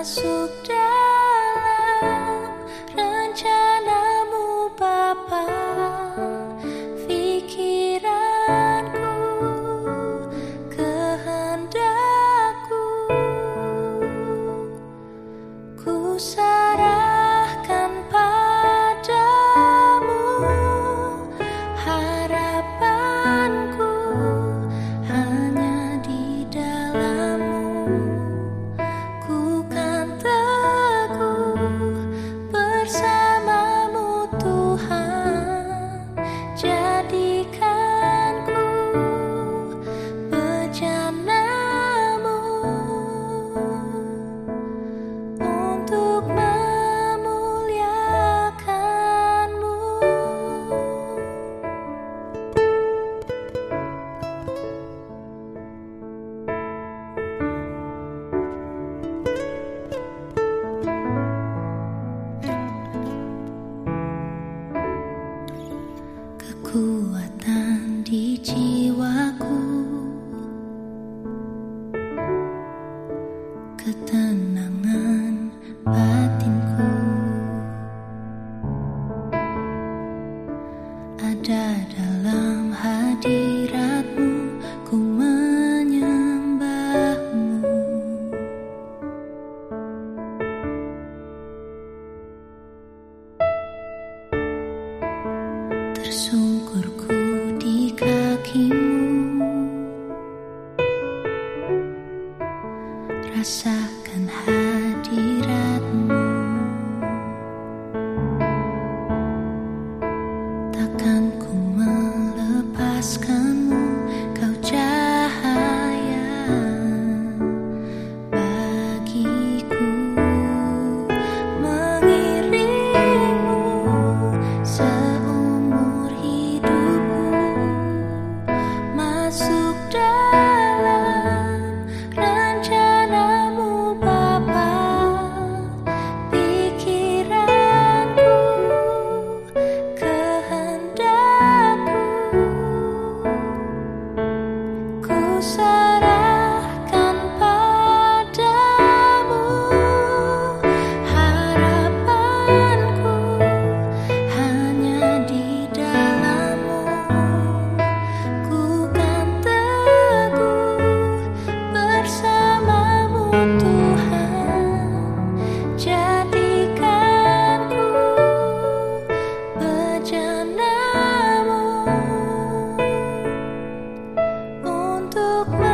masuk ada dalam hadiratmu ku menyembahmu. Tersungkurku di kakimu. Rasa untuk